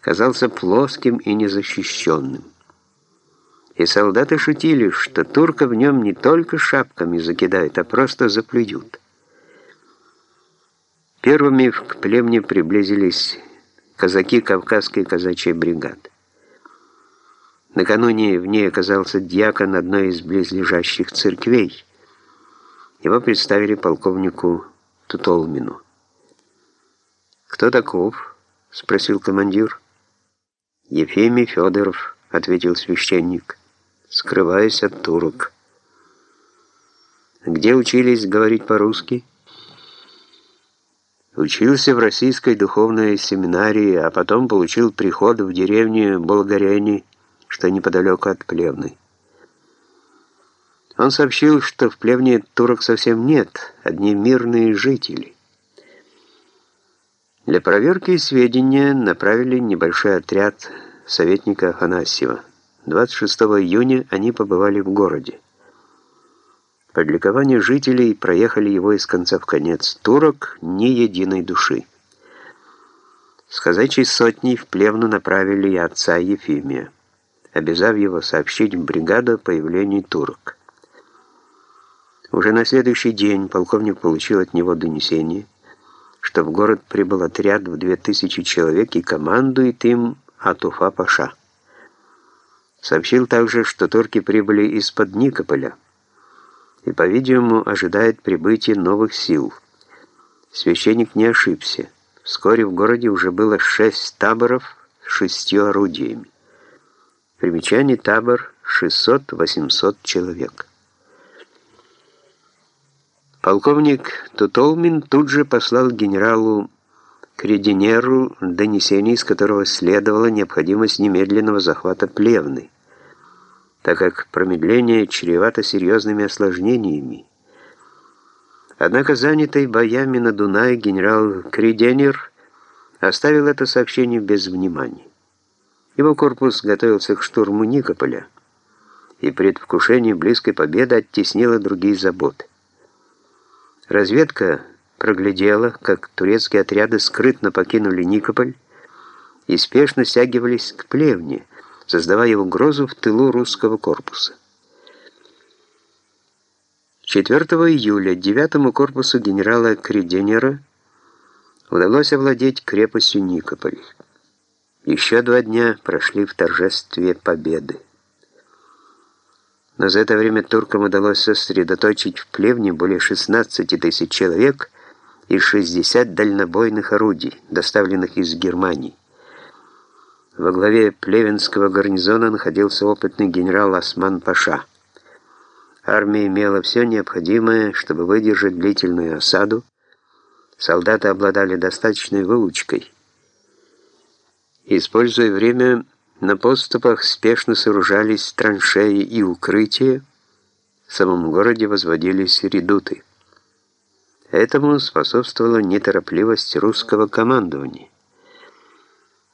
казался плоским и незащищенным. И солдаты шутили, что турка в нем не только шапками закидают, а просто заплюют. Первыми к племне приблизились казаки Кавказской казачьей бригады. Накануне в ней оказался дьякон одной из близлежащих церквей. Его представили полковнику Тутолмину. «Кто таков?» — спросил командир. «Ефимий Федоров», — ответил священник скрываясь от турок. Где учились говорить по-русски? Учился в российской духовной семинарии, а потом получил приход в деревню Болгаряне, что неподалеку от Плевны. Он сообщил, что в Плевне турок совсем нет, одни мирные жители. Для проверки сведения направили небольшой отряд советника Афанасьева. 26 июня они побывали в городе. Под ликование жителей проехали его из конца в конец. Турок ни единой души. С казачьей сотней в плевну направили и отца Ефимия, обязав его сообщить бригаду о появлении турок. Уже на следующий день полковник получил от него донесение, что в город прибыл отряд в 2000 человек и командует им Атуфа-Паша. Сообщил также, что турки прибыли из-под Никополя и, по-видимому, ожидает прибытия новых сил. Священник не ошибся. Вскоре в городе уже было шесть таборов с шестью орудиями. Примечание табор 600-800 человек. Полковник Тутолмин тут же послал генералу Крединеру донесение, из которого следовала необходимость немедленного захвата Плевны, так как промедление чревато серьезными осложнениями. Однако занятый боями на Дунае генерал Креденер оставил это сообщение без внимания. Его корпус готовился к штурму Никополя, и предвкушение близкой победы оттеснило другие заботы. Разведка проглядела, как турецкие отряды скрытно покинули Никополь и спешно стягивались к плевне, создавая угрозу в тылу русского корпуса. 4 июля 9 корпусу генерала Креденера удалось овладеть крепостью Никополь. Еще два дня прошли в торжестве победы. Но за это время туркам удалось сосредоточить в плевне более 16 тысяч человек и 60 дальнобойных орудий, доставленных из Германии. Во главе Плевенского гарнизона находился опытный генерал Осман Паша. Армия имела все необходимое, чтобы выдержать длительную осаду. Солдаты обладали достаточной выучкой. Используя время, на подступах спешно сооружались траншеи и укрытия, в самом городе возводились редуты. Этому способствовала неторопливость русского командования.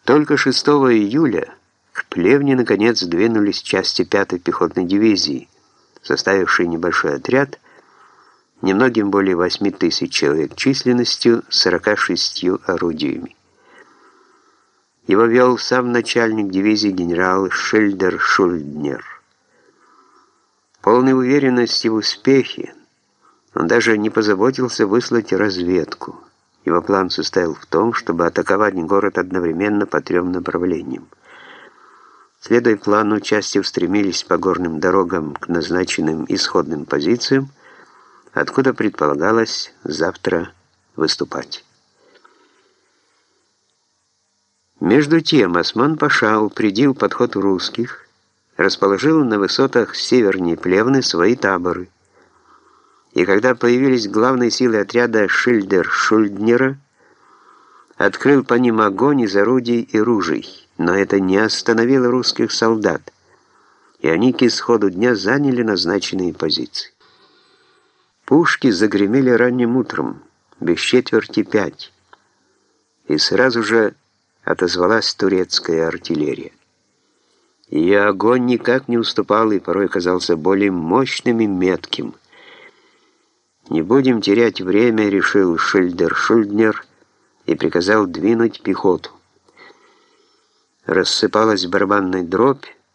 Только 6 июля к Плевне наконец двинулись части 5-й пехотной дивизии, составившие небольшой отряд, немногим более 8 тысяч человек численностью, 46 орудиями. Его вел сам начальник дивизии генерал Шельдер Шульднер. Полной уверенности в успехе, он даже не позаботился выслать разведку. Его план состоял в том, чтобы атаковать город одновременно по трем направлениям. Следуя плану, части устремились по горным дорогам к назначенным исходным позициям, откуда предполагалось завтра выступать. Между тем Осман-Паша упредил подход русских, расположил на высотах севернее Плевны свои таборы, и когда появились главные силы отряда Шильдер-Шульднера, открыл по ним огонь из орудий и ружей, но это не остановило русских солдат, и они к исходу дня заняли назначенные позиции. Пушки загремели ранним утром, без четверти пять, и сразу же отозвалась турецкая артиллерия. Ее огонь никак не уступал и порой казался более мощным и метким – «Не будем терять время», — решил Шильдер Шульднер и приказал двинуть пехоту. рассыпалась барабанная дробь,